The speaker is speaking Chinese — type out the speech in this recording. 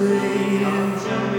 最好